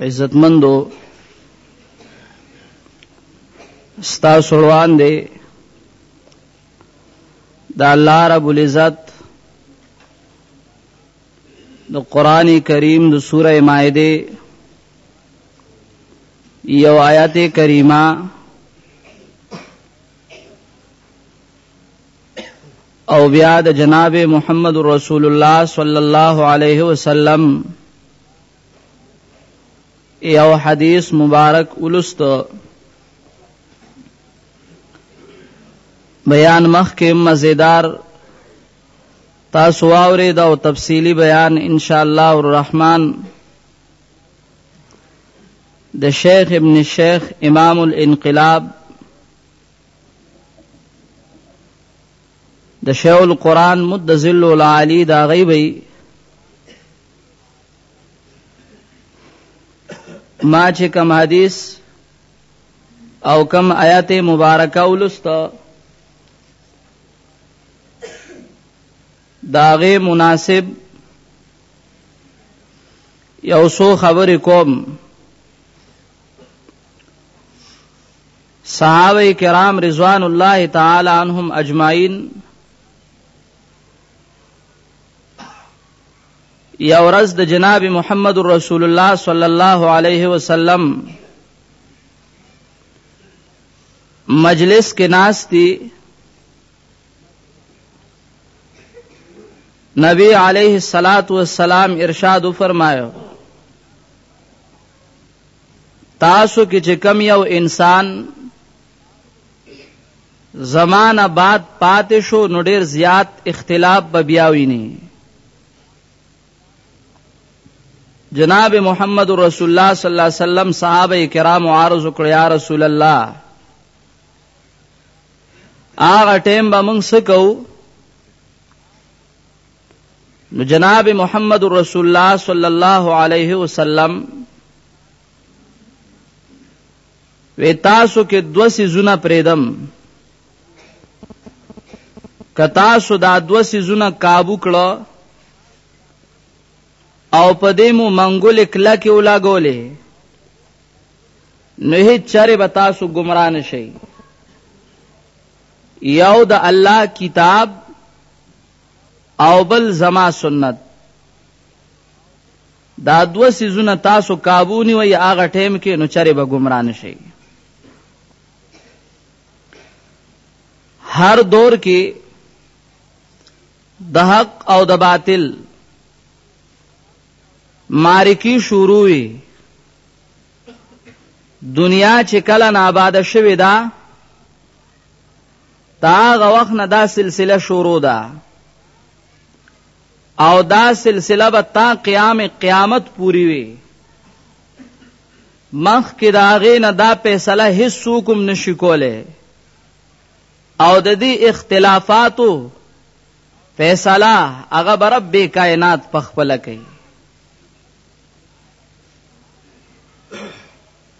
عزتمندو ستا سروان دی د الله رب العزت د قران کریم د سوره مائده یو آیات کریمه او بیا د جناب محمد رسول الله صلی الله علیه وسلم یو حدیث مبارک ولست بیان مخ کې مزیدار تاسو واورې دا او تفصیلی بیان ان شاء الله الرحمن د شیخ ابن شیخ امام الانقلاب د شیخ القرآن مد ذل العالی دا غیبی ما چې کم حدیث او کم آیات مبارکه ولسته داغه مناسب یو سو خبرې کوم صحابه کرام رضوان الله تعالی عنهم اجمعین یا ورځ د جناب محمد رسول الله صلی الله علیه وسلم مجلس کې ناشتي نبی علیه الصلاۃ والسلام ارشاد فرمایو تاسو کې چې کم یو انسان زمانہ بعد پاتې شو نو ډیر زیات اختلاف به بیا ویني جناب محمد رسول الله صلی الله علیه وسلم صحابه کرام عارض کړ یا رسول الله هغه ټیم به موږ سکو نو جناب محمد رسول الله صلی الله علیه وسلم وی تاسو کې دو سيزونه پریدم که تاسو دا دو سيزونه قابو کړو او په دې مو منګول کلا کې ولا ګولې نه هیڅ چره به تاسو گمراه نشئ یو د الله کتاب او بل زما سنت دا دوه سيزونه تاسو کابو نیوي هغه ټیم کې نو چرې به گمراه نشي هر دور کې د حق او د باطل مارکی شروع وي دنیا چې کله ناباد شوه دا دا هغه وخت نه دا سلسله شروع ده او دا سلسله به تا قیام قیامت پوری وي مخ کې دا غې نه دا فیصله هیڅ حکم نشي کوله او د دې اختلافاتو فیصله هغه برب به کائنات پخپل کوي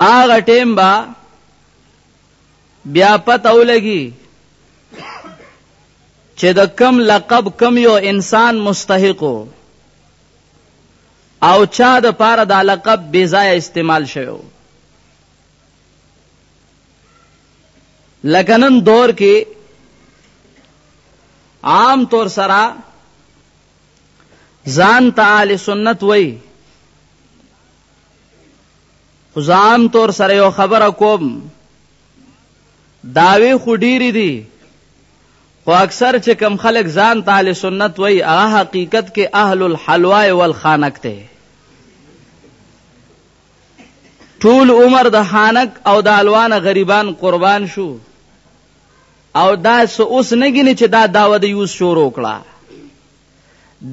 هغه ټیم با بیا پته ولګي چې د کم لقب کم یو انسان مستحقو او چا د پاره دا لقب بی ځای استعمال شوی لکنن دور کې عام طور سره ځان ته اهل سنت وای ځان تور سره یو خبره کوم داوی خو ډیری دي خو اکثر چې کم خلک ځان تعالی سنت وای هغه حقیقت کې اهل الحلوا والخانق ته ټول عمر د خانق او د الوان غریبان قربان شو او دا اوس نه ګینه چې دا داوه د یوس شروع کړه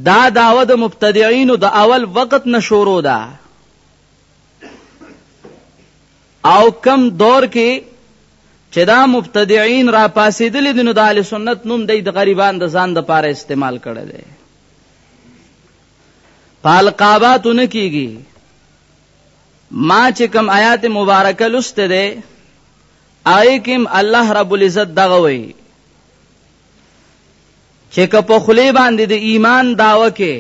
دا دعوه د مبتدعینو د اول وخت نه شروع ده او کم دور کې چې دا مبتدعين را پاسېدلې دي نو د اهل سنت نوم دی د غریبان د ځان د پاره استعمال کړي دي پالقابات نه کیږي ما چې کم آیات مبارکه لسته ده آی کم الله رب العزت دغه وی چې که په خلی باندې د ایمان داوه کې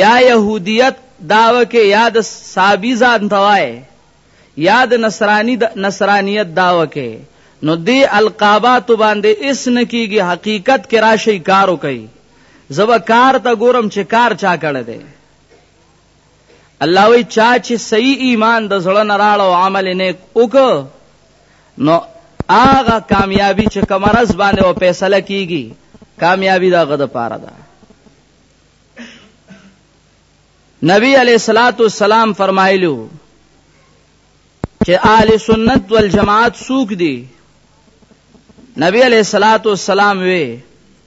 یا يهودیت داوه کې یا د صابی ځان توای یا د نصرانی د نصرانیت داوه کې نو دی القابات باندې اس نکیږي حقیقت کې راشي کارو کوي زبا کار ته ګورم چې کار چا کړی دی الله وی چا چې صحیح ایمان د زړه نه راړ او عمل نیک وک نو هغه کامیابی چې کمرز باندې او فیصله کیږي کامیابی دا غد پاره ده نبی علیہ الصلات والسلام فرمایلو چې اهل سنت والجماعت سوق دي نبی علیہ الصلات والسلام وی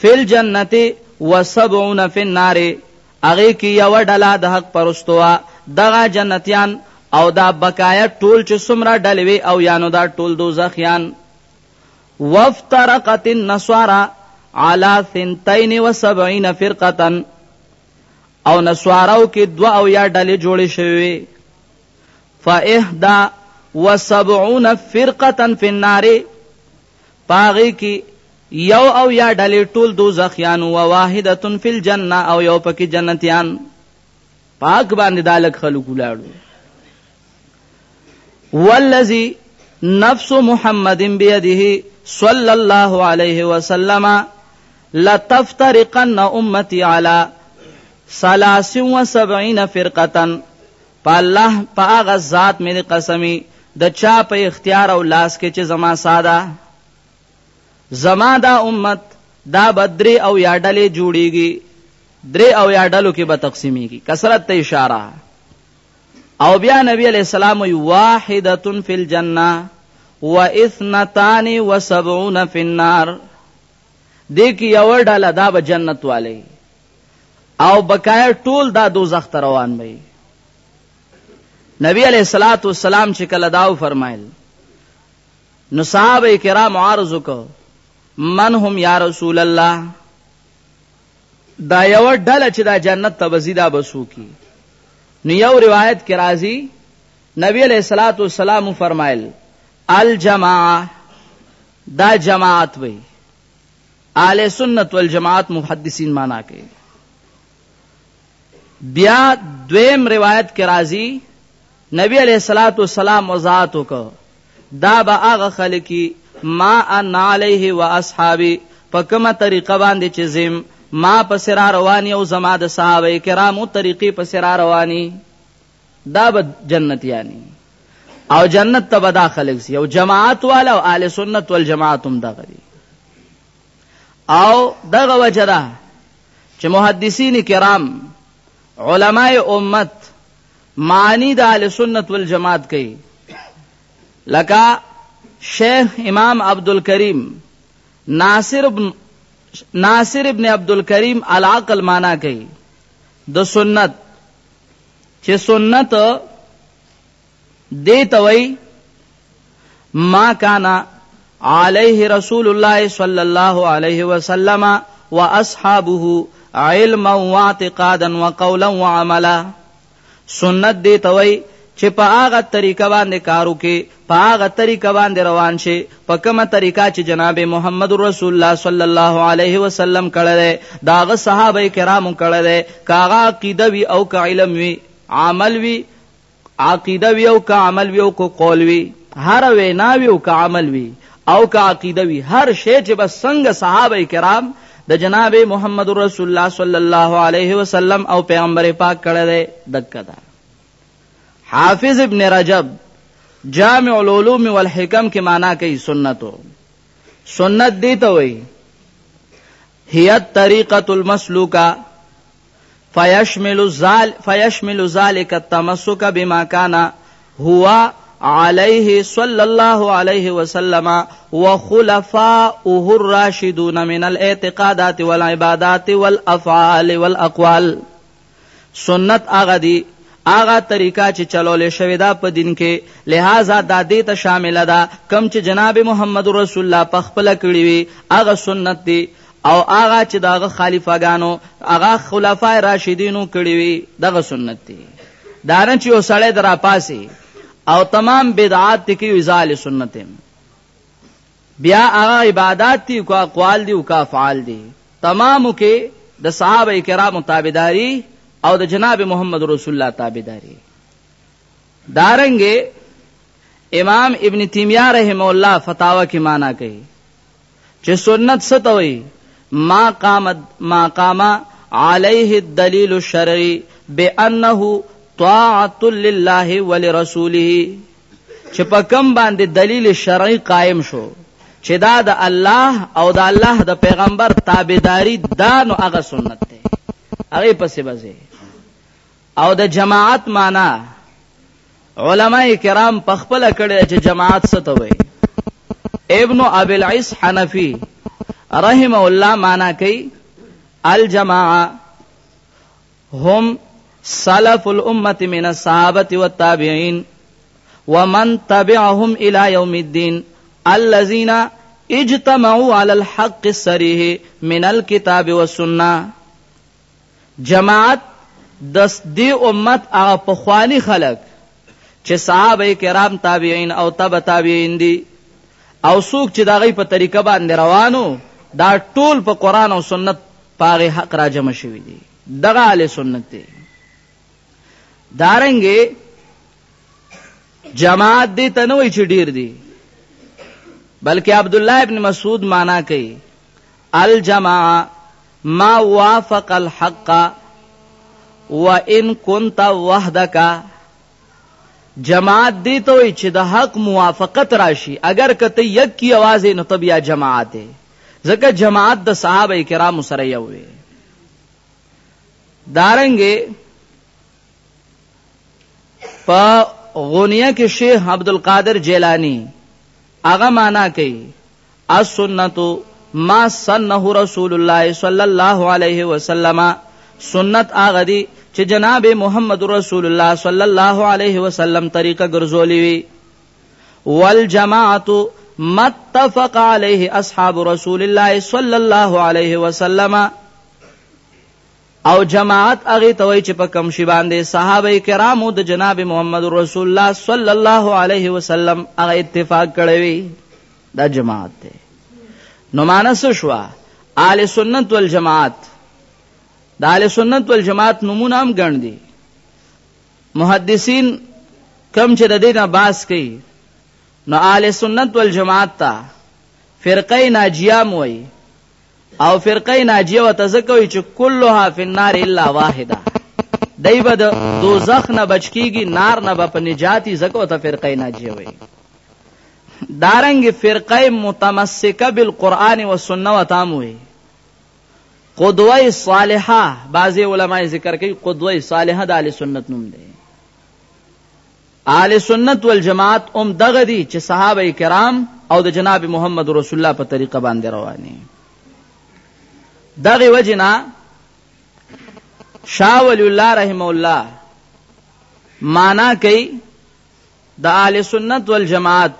فی الجنت و سبعون فی النار هغه کې یو ډله د حق پرستو وا دغه جنتیان او دا بقایا ټول چې څومره ډلې وي او یانو دا ټول دوزخیان وافترقت النصارى على 72 فرقه او نصاراو کې دوا او یا ډلې جوړې شوې فاهدا و70 فرقه فی النار په هغې کې یو او یا ډلې ټول دوزخیان و واحده فی الجنه او یو پکې جنتیان پاک باندې دالک خلق ولاړو والذی نفس محمد بیده صلی الله علیه وسلم لتفترقن امتی علی 73 فرقه په الله په هغه ذات مې دې قسمي د چا په اختیار او لاس کې چې زما ساده زما دا امت دا بدري او یا ډلې جوړیږي درې او یا ډلو کې به تقسیمیږي کثرت ته اشاره او بیا نبی علیہ السلام وی واحده فی الجنه و اثنتان و سبعون فی النار دې کې یو ډله دا به جنت والي او بقایا ټول دا دوزخ ته روان وي نبی علیہ الصلات والسلام چې کله داو فرمایل نو صحابه کرام عرض وکړ من هم یا رسول الله دا یو ډله چې دا جنت ته وزیدا بسو کی نو یو روایت کې راځي نبی علیہ الصلات والسلام فرمایل الجماعه دا جماعت وي اهل سنت والجماعت محدثین معنا کوي بیا دویم روایت کې راځي نبی علیہ الصلوۃ والسلام وضاحت وکړه دا به هغه خلک ما ان علیه و اصحابی په کومه طریقه باندې چې زم ما پس را رواني او زما د صحابه کرامو طریقې پس را رواني دا به جنتیانی او جنت ته به دا خلق سی او جماعت والا او اهل سنت والجماعت هم دغه دي او دغه وجه ده چې محدثین کرام علماء امت معنی د اهل سنت والجماعت کوي لکه شیخ امام عبدالکریم ناصر ابن ناصر ابن عبدالکریم العقل معنا کوي د سنت چې سنت دې توي ما کان عليه رسول الله صلى الله عليه وسلم واصحابه علما واعتقادا وقولا وعملا سنت دې توي چې په هغه طریقه باندې کارو کې په هغه طریقه باندې روان شې په کومه طریقه چې جناب محمد رسول الله صلی الله علیه وسلم کړه ده دا غ صحابه کرامو کړه ده کاغه عقیده وی او کا علم وی عمل وی عقیده وی او کا عمل وی او کو قول وی هر وینا وی او کا عمل وی او کا عقیده وی هر شی چې بس څنګه صحابه کرام د جناب محمد رسول الله صلی الله علیه وسلم او پیغمبر پاک کړه ده دکدا حافظ ابن رجب جامع العلوم والحکم کې معنا کوي سنتو سنت دی ته وایي هي طریقه المسلوکه فيشمل ذلك فيشمل ذلك التمسك بما كان هو عليه صلى الله عليه وسلم وخلفاؤه الراشدون من الاعتقادات والعبادات والافعال والاقوال سنت هغه دي هغه طریقه چې چلولې شوې ده په دین کې لہذا دا دې ته شامل ده کم چې جناب محمد رسول الله په خپل کړی وي هغه سنت دی او هغه چې دغه خلیفګانو هغه خلفای راشدینو کړی وي دغه سنت دی دا نه چې یو سړی درا پاسي او تمام بدعات کې وزال سنت هم بیا هغه عبادات دي که اقوال دي او که افعال دي تمامو کې د صحابه کرامو تابعداري او د جناب محمد رسول الله تابعداري دارنګه امام ابن تیمیه رحم الله فتاوا کې معنا کوي چې سنت ستوي ما قامت ما قام عليه الدليل الشرعي بانه طاعه لله ولرسوله چې په کم باندې دلیل شرعي قائم شو چې دا د الله او د الله د پیغمبر تابعداري دا نو هغه سنت دی هغه پسې بځي او د جماعت معنا علما کرام په خپل کړي چې جماعت څه ته وایي ابن ابي العيس حنفي رحم الله معنا کوي الجماعه هم سلف الامه من الصحابه والتابعين ومن تبعهم الى يوم الدين الذين اجتمعوا على الحق الصريح من الكتاب والسنه جماعت د دې امت هغه پخوانی خلق چې صحابه کرام تابعین او تبع تابعین دي او څوک چې دا غي په طریقه باندې روانو دا ټول په قران او سنت پاغه حق راجم شوی دي دغه اهل سنت دي دارنګي جماعت دي تنوي چې ډیر دي بلکې عبد الله ابن مسعود معنا کوي الجماعه ما وافق الحق وان كنت وحدك جماعت دی ته وي چې د حق موافقت راشي اگر کته یک کی आवाज نو تب یا جماعت ځکه جماعت د صحابه کرام سره یو وي دارنګه په غونیه کې شیخ عبد القادر جیلانی هغه معنا کوي السنت ما سنه رسول الله صلی الله علیه وسلم سنت هغه دی چې جناب محمد رسول الله صلی الله علیه وسلم طریقه ګرځولې وي والجماعه متفق علیه اصحاب رسول الله صلی الله علیه وسلم او جماعت هغه ته وایي چې په کوم شي باندې صحابه کرامو د جناب محمد رسول الله صلی الله علیه وسلم هغه اتفاق کړی وي دا جماعت دی نو مانس شو اهل سنت والجماعت د اهل سنت والجماعت نمونه هم ګڼ دي محدثین کم چې د دینه باس کوي نو اهل سنت والجماعت ته فرقه ناجیه موي او فرقه ناجیه وته زکوي چې كلها في النار الا واحده دای به د دوزخ نه بچ کیږي نار نه به په نجاتی زکو ته فرقه ناجیه وي دارنګ فرقه متمسکه بالقران والسنه وتاموي قدوه صالحه بعضی علما ذکر کوي قدوه صالحه د اهل سنت نوم دی اهل سنت والجماعت هم دغه دي چې صحابه کرام او د جناب محمد رسول الله په طریقه باندې رواني دغه وجنا شاه ولی الله رحم الله معنا کوي د اهل سنت والجماعت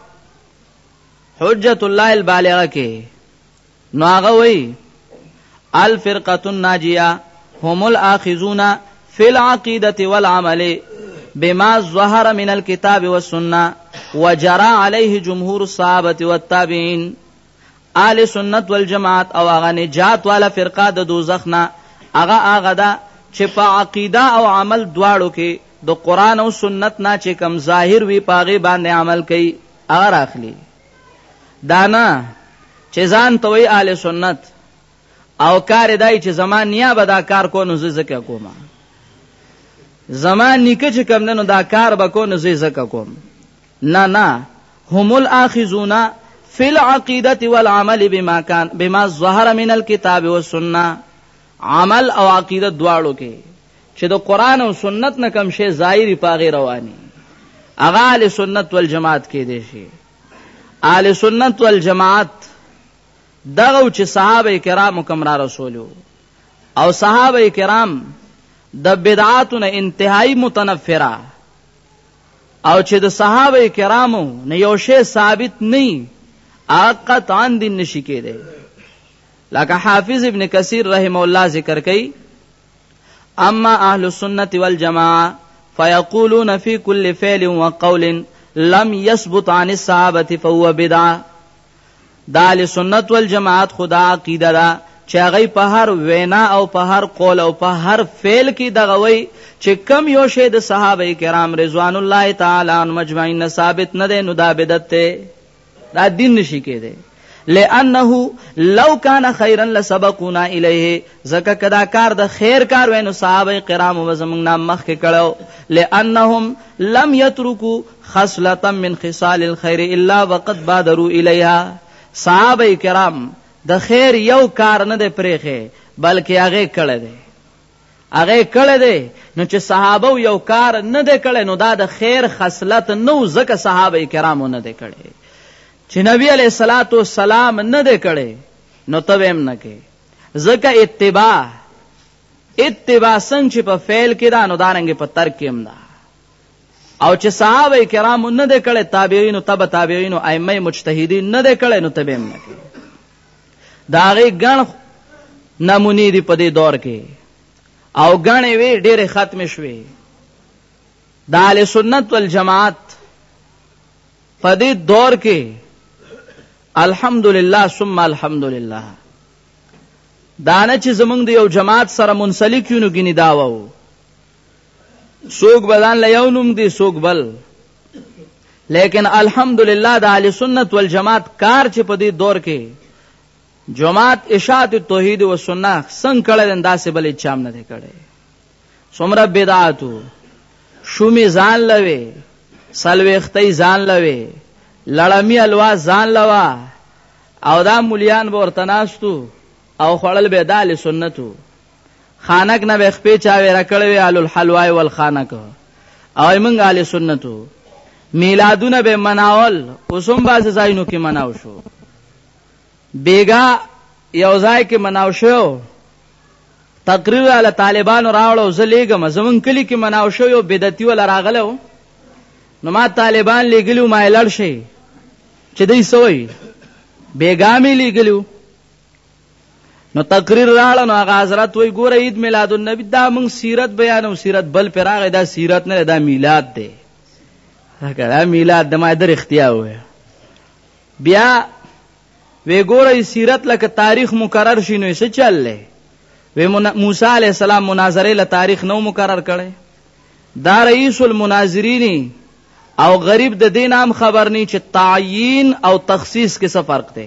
حجت الله البالغه کې نو هغه وی الفرقه الناجيه هم الاخذون في العقيده والعمل بما ظهر من الكتاب والسنه وجرى عليه جمهور الصحابه والتابعين آل سنت والجماعت او هغه نجات والا فرقه د دوزخ نه هغه هغه ده چې په عقیده او عمل دواړو کې د قران او سنت نه چې کم ظاهر وي پاغه باندې عمل کوي هغه راخلي دا نه چې ځان ته وایي اهل سنت او کار یې دای چې زما نیا به دا کار کو نو زه ځکه کوم زما نیکه چې کوم نو دا کار به کو نو زه ځکه کوم نه نه هم الاخذون فی العقیدة والعمل بما کان بما ظهر من الكتاب والسنه عمل او عقیدت دواړو کې چې د قران او سنت نه کم شي ظاهري پاغه رواني اغه اهل سنت والجماعت کې دي شي اهل سنت والجماعت دغه چې صحابه کرام کوم را رسولو او صحابه کرام د بدعاتو نه انتهایی متنفره او چې د صحابه کرامو نه یو شی ثابت نه هغه قطعا دین نشي کېدی لکه حافظ ابن کثیر رحم الله ذکر کوي اما اهل السنه والجماعه فيقولون في كل فعل وقول لم يثبت عن الصحابه فهو بدعه دال سنت والجماعت خدا عقیده ده چې هغه په هر وینا او په هر قول او په هر فعل کې دغه وی چې کم یو شی د صحابه کرام رضوان الله تعالی عنهم مجمعین ثابت نه ده نو دا بدعت ده دا دین نشي کېدی لانه لو کان خیرا لسبقونا الیه زکه کدا کار د خیر کار وینو صحابه کرام و زمنګ نام مخ کې کړو لانهم لم یترکو خصله من خصال الخير الا وقد بادروا الیها صحابه کرام د خیر یو کار نه دی پرېخه بلکې هغه کړه دی هغه یې کړی دی، نو چې صحابو یو کار نه دی کړی نو دا د خیر خصلت نه و ځکه صحابه کرامو نه دی کړی، چې نبي علیه الصلوة والسلام نه دی کړی نو ته به هم نه کوې، ځکه اتباع اتباع څنګه چې په فعل کې ده نو دارنګې په ترک کې هم ده او چې صحابه کرامو نه دی کړی تابعینو تبع تابعینو ائمه مجتهدین نه دی کړی نو ته به هم نه کوې. دا غي ګڼ نمونې دي په دې دور کې او ګڼې وی ډېرې ختم شوې د اهل سنت والجماعت په دې دور کې الحمدلله ثم الحمدلله دانه چې زمونږ د یو جماعت سره منسلک یو نو ګینی داوو سوق بدان له یو نوم دی سوق بل لیکن الحمدلله د اهل سنت والجماعت کار چې په دې دور کې جماعت اشاعت توحید و سنت څنګه کړه انداسې بلې چام نه کړي سمره بدعاتو شومې ځان لوي سلوختي ځان لوي لړمی الوا ځان لوا او دا مليان به ورته ناستو او خړل به دال سنتو خانک نه به خپې چا ویره کړې وي آل الحلوای والخانک او موږ اهل سنتو میلادونه به مناول اوسم باز ځایونو کې مناو شو بیګا یو ځای کې مناو شو تقریر علی طالبانو راوړو زلیګم زمون کلی کې مناو شو یو بدعتي ول راغلو نو ما طالبان لګلو ما لړ شي چې دای سوې بیګا می لګلو نو تقریر راړه نو هغه حضرت وای ګوره عید میلاد النبی دا موږ سیرت بیانو سیرت بل پر هغه دا سیرت نه دا میلاد دی هغه دا میلاد د ما در اختیا و بیا وی ګوره سیرت لکه تاریخ مکرر شینو څه چل لې وی موسی علی السلام مناظره له تاریخ نو مکرر کړي دا رئیس المناظرینی او غریب د دین هم خبر نه چې تعیین او تخصیص کې څه فرق دی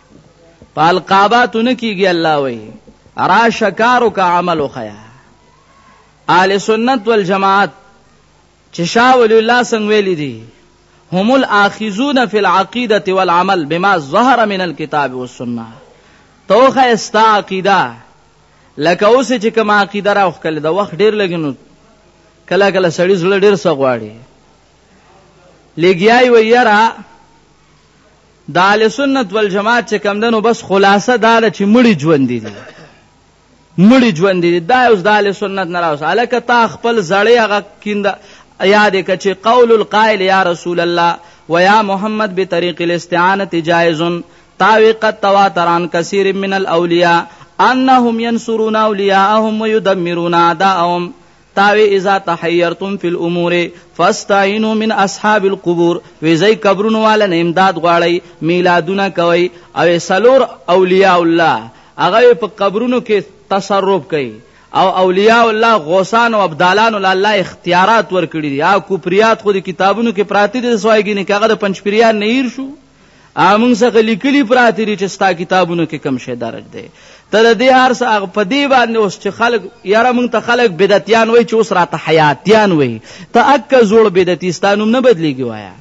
پالقابات نه کیږي الله وای را شکارو کا عمل خیا آل سنت والجماعت چې شاه ولی الله څنګه ویل دي هم الاخذون فی العقیده والعمل بما ظهر من الكتاب والسنه توخه استا عقیده لکه اوس چې کوم عقیده راوخ کله د وخت ډیر لګینو کله کله سړی زړه ډیر سغواړي لګیای ویرا د اهل سنت والجماعت چې کم دنو بس خلاصه دا ده چې مړي ژوند دي مړي ژوند دي دا اوس د اهل سنت نه راوس الکه تا خپل زړې هغه کینده یاد کچې قول القائل یا رسول الله ويا محمد بطريق الاستعانه جائز تاوی قد تواتر عن كثير من الاولیاء انهم ينصرون اولیاءهم ويدمرون اعداءهم تاوی اذا تحیرتم فی الامور فاستعینو من اصحاب القبور وی زی قبرونو والا نه امداد غواړی میلادونه کوي او سلور اولیاء الله هغه په قبرونو کې تصرف کوي او اولیاء الله غوسان او ابدالان الله اختیارات ورکړي دي یا کوپریات خو د کتابونو کې پراتی دي سوایګینه کاغه د پنځپریان نه هیر شو هغه موږ څخه لیکلي پراته دي چې ستا کتابونو کې کم شی درج دی ته د دې هر څه هغه په دې باندې اوس چې خلک یاره موږ ته خلک بدعتیان وایي چې اوس راته حیاتیان وایي ته اکه زوړ بدعتي ستا نوم نه بدلېږي وایه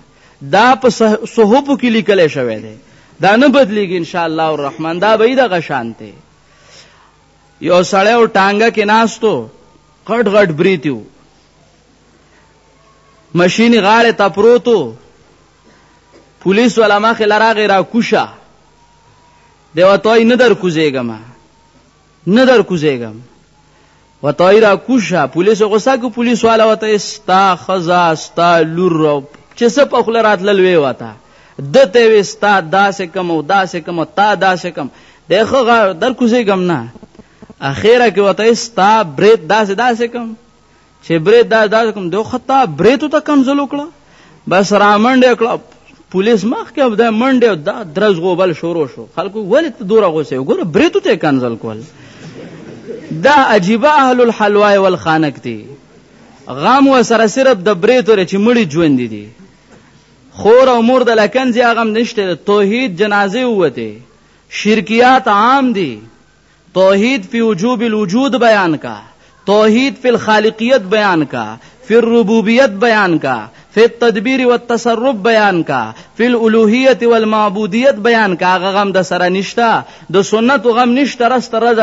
دا په صحفو کې لیکلی شوی دی دا نه بدلېږي انشاءالله الرحمن دا به یې دغه شان دی یو سړی او ټانګه کې ناستو غټ غټ بریتیو ماشینی غاړه ته پروتو پولیس ولا مخې لراغې را کوشه دی وتوی نه در کوزېږم نه در کوزېږم وتوی را کوشه پولیس غوسه کو پولیس والا وته ستا خزا ستا لور رو چې څه په خله راتلل وی وته دته وی ستا داسې کم او داسې کم تا داسې کم دغه در کوزېږم نه اخیره کې وته ستا برید داسې داسې کم چې برید دا دا کوم دوه خطا بریتو ته کنزل وکړه بس رامنډه کړه پولیس مخ کې دا منډه دا درز غوبل شروع شو خلکو ولې ته دوره غوسه وګوره بریتو ته کنزل کول دا عجیب اهل الحلوا والخانق دي غام و سره صرف د بریتو چې مړي ژوند دي خور او مور د لکنځي هغه نشته توحید جنازه وته شرکیات عام دي توحید فی وجوب الوجود بیان کا توحید فی الخالقیت بیان کا فی الربوبیت بیان کا فی التدبیر والتصرف بیان کا فی الالوهیت والمعبودیت بیان کا هغه غم د سره نشتا د سنت غم نشتا رست رز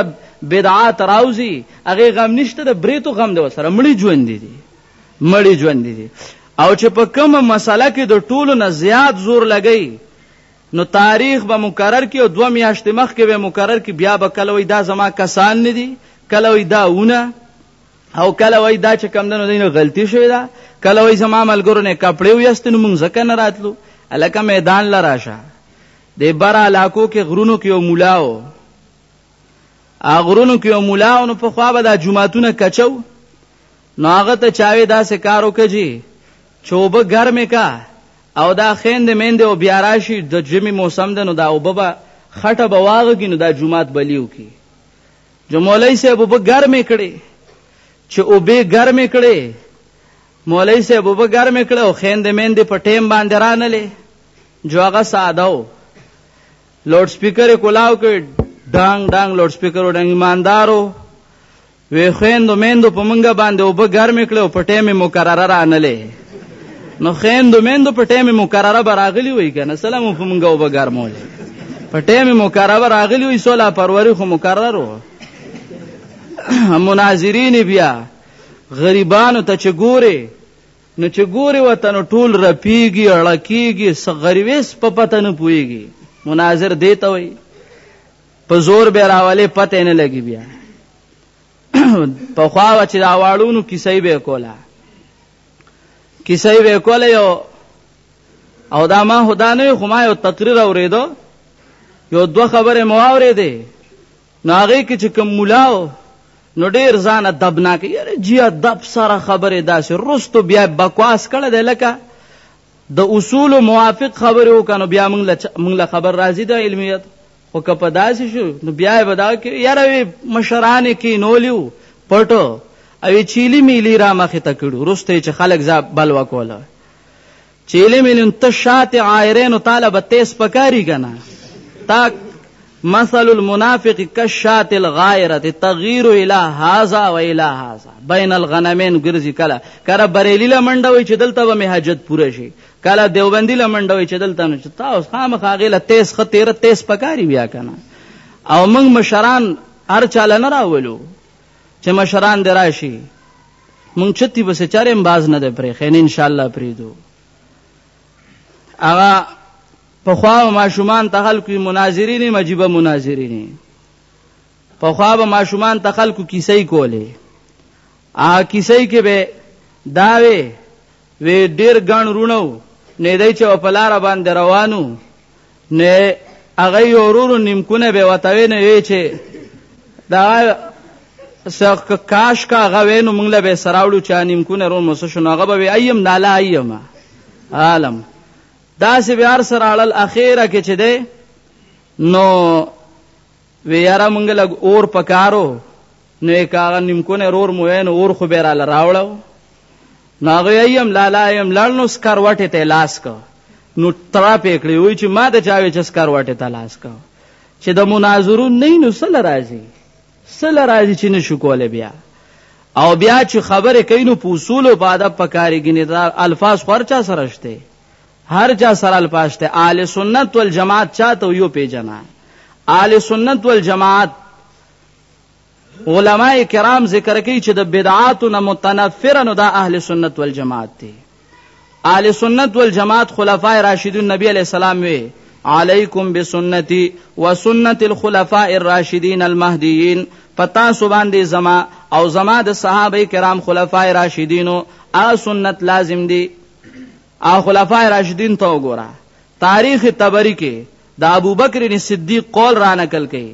بدعات راوزی هغه غم نشتا د بریتو غم د سره مړی ژوند دي مړی ژوند دي او چې په کومه مسله کې د ټولو نه زیات زور لګی نو تاریخ به مقرر کی او دوه میاشتې مخکې به مقرر کی بیا به کله وای دا زما کسان نه دي کله وای دا ونه او کله وای دا چې کم دنو دینه غلطی شوی دا کله وای زما ملګرو نه کپړې ویستنو مونږ ځکه نه راتلو الکه میدان لراشه د بر علاقو کې غرونو کې یو مولا و غرونو کې یو مولا نو په خوا به د جمعهتونه کچو نو هغه ته چاوي داسې کار وکړه جي چې اوبه ګرمې کا او دا خیندې میندې او بیا راشي د جمي موسم ده نو دا اوبه به خټه به واغږي نو دا جومات به لیو کی جو مولوي صاحب اوبه ګرمې کړې چې اوبه ګرمې کړې مولوي صاحب اوبه ګرمې کړې او خیندې میندې په ټیم باندې رانلې جو هغه ساده و لوډ سپیکر کولاو کې ډانګ ډانګ لوډ سپیکر ډانګ ایماندارو وې خويندو میندو په مونږه باندې او به ګرم کړو په ټیمه مقرره رانلې نو خويندو میندو په ټیمه مقرره براغلی وای کنه سلام په مونږه او به ګرمول په ټیمه مقرره راغلی وای سولا پروري خو مقرر وو مناظرین بیا غریبانو ته چې ګوري نو چې ګوري وطن ټول رپیږي اړکیږي سغریوس په پته نه پويږي مناظر دیته وي په زور به راولې پته نه لګي بیا په خوا چې دا واړونو کیسې به کوله کیسې به کوله یو او دا ما خدا نه خو ما یو تقریر اوریدو یو دوه خبره مو اوریدې ناغه کې چې کوم مولاو نو ډیر ځان دبنا کوي یاره جیا دب سره خبره داسې رستو بیا بکواس کړه د لکه د اصول موافق خبره وکنو بیا موږ موږ خبر راځي د علمیت خو که په داسې شو نو بیا به دا کې یاره وی مشران کې نولیو پټو او چیلی میلی را مخې ته کړو رسته چې خلک ځا بل وکوله چیلی میلی ته شاته عایرین طالب تیس پکاري کنه تا مثل المنافق كالشات الغائرة تغير الى هذا والى هذا بين الغنمين ګرځي کله کړه بریلی لمنډه وي چې دلته به می حاجت پوره شي کله دیوبندی لمنډه وي چې دلته نو چې تاسو خامخ هغه له تیز خطر تیز پکاري بیا کنه او موږ مشران هر چاله نه راولو چې مشران دی راشي موږ چتی بس چارم باز نه دی پرې خین ان شاء الله پریدو هغه په خوا ما شومان ته خلکو مناظرین مجيبه مناظرین په خوا به ما شومان ته خلکو کیسې کولې آ کیسې کې به داوي وی ډیر ګڼ رونو نه دی چې په لار باندې روانو نه هغه یو ورور نیمکونه به وتاوي نه وی چې دا سخ کاش کا غوینو مونږ له به سراوړو چا نیمکونه رون مو شنو هغه به ایم نالا ایم عالم دا سی بیا سره اړل اخیره کې چې دی نو ویاره مونږ لګ اور پکارو نو یې که هغه نیمکونی رور مو وی نو اور خو به یې راله راوړه و نو هغه یې ایم لالا ایم لاړ نو سکروټې ته یې لاس کو نو تراپ یې کړی وایي چې ما ته چا وی چې سکروټې ته لاس کو چې د مناظرو نه نو سله راځي سله راځي چې نشو کولی بیا او بیا چې خبره کوي نو په اصول او په ادب پکاري ګنې دا الفاظ خورچا سره شته هر چا سره الفاظ شته اهل سنت والجماعت چاته یو پیجنا اهل سنت والجماعت علما کرام ذکر کوي چې د بدعاتو نه متنفر نو دا اهل سنت والجماعت دي اهل سنت والجماعت خلفای راشدون نبی علی السلام وی علیکم بسنتی و سنت الخلفاء الراشدین المهدیین پتا سو باندې زما او زما د صحابه کرام خلفای راشدینو ا سنت لازم دي ا خلفای راشدین ته وګوره تاریخ تبری کې د ابوبکر صدیق قول را نقل کړي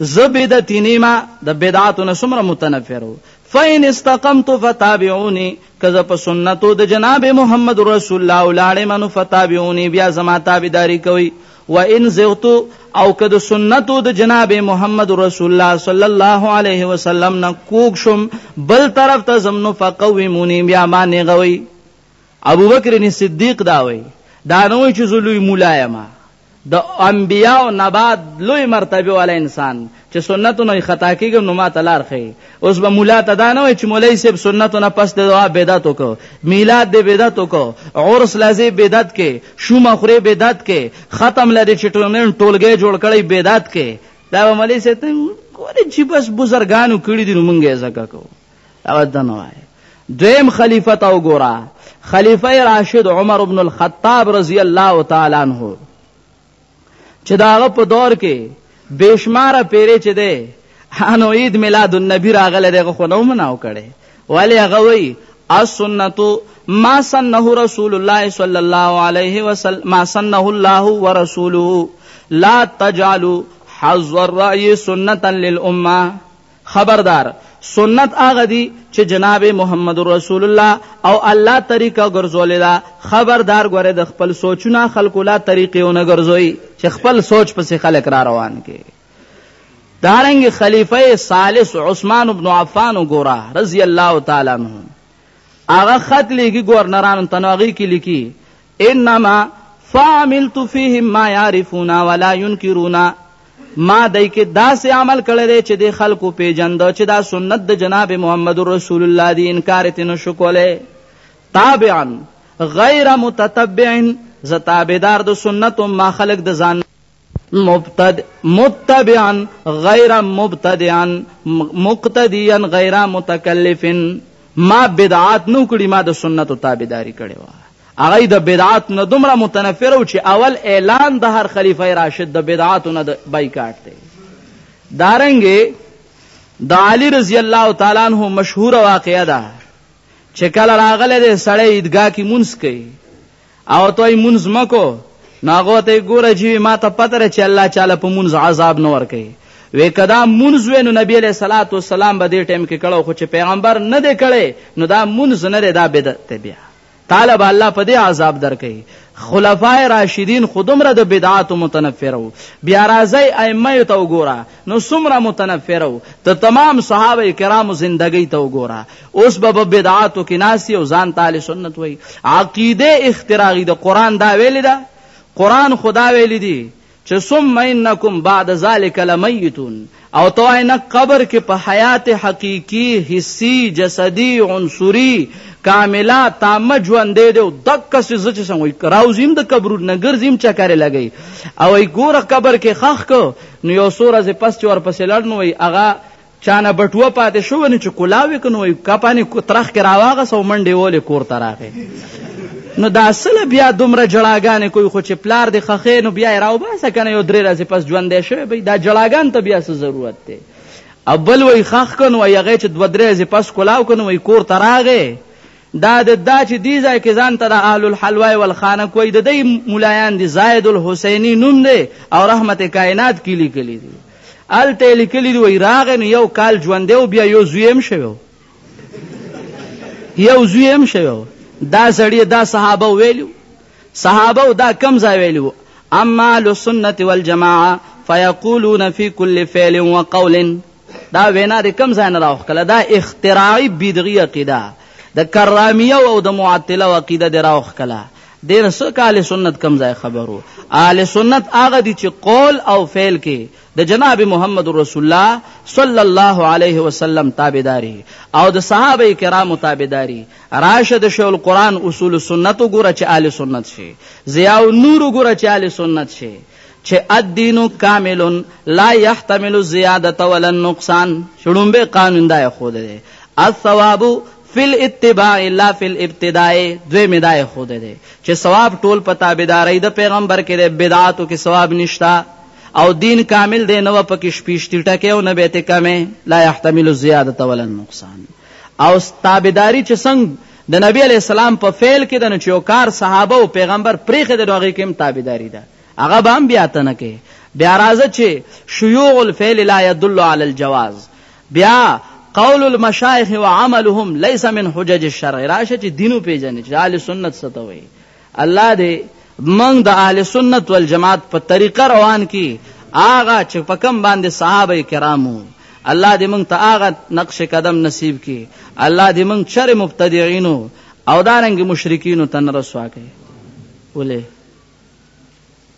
زه بدعتي نیمه د بدعاتو نه څومره متنفرو فین استقمت فتابعونی کزه په سنتو د جناب محمد رسول الله ولاړې منو فتابعونی بیا زما تابعداري کوي و ان زغت او که د سنتو د جناب محمد رسول الله صلی الله علیه وسلم نه کوک شم بل طرف ته زمنو فقومونی بیا ما نه غوي ابوبکر صدیق دا وایي دا نه وایي چې زه لوی مولا یم د انبیاو نه بعد لوی مرتبه والا انسان چې سنتو نه خطا کیږم نو ما تلار خي اوس به مولا ته دا نه وي چې مولای صاحب سنتو نه پس ته دعا بدعت وکړو میلاد دې بدعت وکړو عرس لازم بدعت کې شومه خوري بدعت کې ختم لري چې ټولګي جوړ کړي بدعت کې دا مولای صاحب کولی چې بس بزرګانو کړی دي نو مونږه زکه کوو هغه دنه وای دویم خلیفہ تا وګورا خلیفہ راشد عمر ابن الخطاب رضی الله تعالی عنہ چې داغه په دور کې بشمار پیری چې ده انو عید میلاد النبی راغله دغه خو نو مناو کړي ولی هغه وی السنت ما سنه رسول الله صلی الله علیه وسلم ما سنه الله ورسوله لا تجعلوا حظ الرأي سنة للأمة خبردار سنت هغه دي چې جناب محمد رسول الله او الله طریقه ګرځولې ده خبردار ګوره د خپل سوچونه خلکو لا طریقې ونه ګرځوي چې خپل سوچ پسې خلک را روان کې دارنګ خلیفہ ثالث عثمان ابن عفان وګوره رضی الله تعالی عنہ هغه خط لیکي گورنرانو تناغي کې لیکي انما فعملت فيهم ما يعرفون ولا ينكرون ما دای کې داسې عمل کړی دی چې د خلکو پیجند چې دا سنت د جناب محمد رسول الله دی انکار تنه شو کوله تابعا غیر متتبع ز تابعدار د سنت ما خلق د ځان مبتد متبعا غیر مبتدعا مقتدیا غیر متکلف ما بدعات نو کړی ما د سنتو تابعداري کړې و هغه د بدعات نه دومره متنفر او چې اول اعلان د هر خلیفہ راشد د بدعات نه د بایکاټ دی دارنګ د علی رضی الله تعالی عنہ مشهور واقعه ده چې کله راغله د سړی عیدګاه کې مونږ کوي او ته یې مونځ مه کو نو هغه ته یې ګوره چې وي ما ته پته ده چې الله چاله په مونځ عذاب نه ورکوي وې کدا مونځ وې نو نبی علیه صلوات و سلام به دې ټیم کې کړو خو چې پیغمبر نه دی کړی نو دا مونځ نه دی دا بدعت دی بیا طالب الله په دې عذاب درکې خلفای راشدین خودمره د بدعات متنفرو بیا راځي ائمه ته وګوره نو سمره متنفرو ته تمام صحابه کرامو زندګۍ ته وګوره اوس به په بدعاتو کې ناسي او ځان تعالی سنت وای عقیده اختراعی د قران دا ویل ده قران خدا ویل دي چې ثم انکم بعد ذلک لمیتون او تو نه قبر کې په حیات حقيقي حسي جسدي عنصري کاملا تام ژوند دی او دک څه چې څنګه راوزیم د قبر نه ګرځیم چکر لګی او ای ګوره قبر کې خخ کو نو یو سور از پس چې ور پسې لړنوي اغا چانه بټوه پاتې شوه نو چې کلاه وې که نو وایي کپانې ترخ کې راواغسه او منډې وولې کور ته راغی نو دا سله بیا دومره جړاګانې کوي خو چې پلار دې خخې نو بیا یې راوباسه که نه یو درې ورځې پس ژوندی شوی به دا جړاګان ته بیا څه ضرورت دی او بل وایي خخ که نو وایي هغه چې دوه درې ورځې پس کلاو که نو وایي کور ته راغی دا د دا چې دی ځای کې ځان ته د اهل الحلوای والخانه کوي د دې مولایان دي زاید الحسینی نوم دی او رحمت کائنات کې لیکلي دي هلته یې لیکلي دي وایي راغی نو یو کال ژوندی و بیا یو زوی هم شوی و یو زوی هم شوی و دا سړي دا صحابه ویلي صحابه دا کم ځای ویلي وو اما لسنت والجماعه فیقولون فی کل فعل وقول دا وینا د کم ځای نه راوخله دا اختراعي بدعي عقیده د کرامیه او د معطله عقیده د راوخله ډیر سه کال سنت کم ځای خبرو آل سنت هغه دي چې قول او فعل کې د جناب محمد رسول الله صلی الله علیه وسلم تابعداري او د صحابه کرامو تابعداري راشه د شیخ القرآن اصول سنت وګوره چې آل سنت شي ضیاء نور وګوره چې آل سنت شي چې الدین کامل لا يحتمل زیادت ولا نقصان شړومبه قانون دا خو ده الثواب فی الاتباع لا فی الابتداء دوی می دای خود دی چې ثواب ټول په تابعداري د پیغمبر کې دی بدعاتو کې ثواب نشتا او دین کامل دی نو پکې شپیشتی ټکه او نه به ته کمه لا يحتمل الزیاده ولا النقصان او تابعداري چې څنګه د نبی علی السلام په فعل کې د نچو کار صحابه او پیغمبر پریخه د نوغه کې تابعداري ده هغه به هم بیا تنه کې بیا راځه چې شیوع الفعل لا يدل على الجواز بیا قول المشایخ وعملهم ليس من حجج الشرع راشه چې دینو پیژنې چې اهل سنت څه ته وایي الله دې موږ د اهل سنت والجماعت په طریقه روان کی آغا چې په کم باندې صحابه کرامو الله دې موږ ته آغا نقش قدم نصیب کی الله دې موږ شر مبتدعينو او دارنګ مشرکینو تن رسوا کړي ولې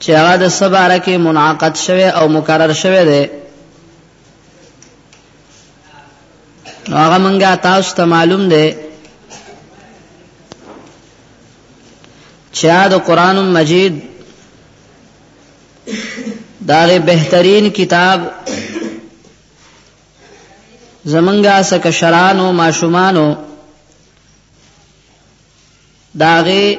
چې هغه د څه باره کې منعقد شوی او مقرر شوی دی نو هغه مونږه تاسو ته معلوم دی چې د قران مجید داغه بهترین کتاب زمنګا سکشرانو ماشومانو داغه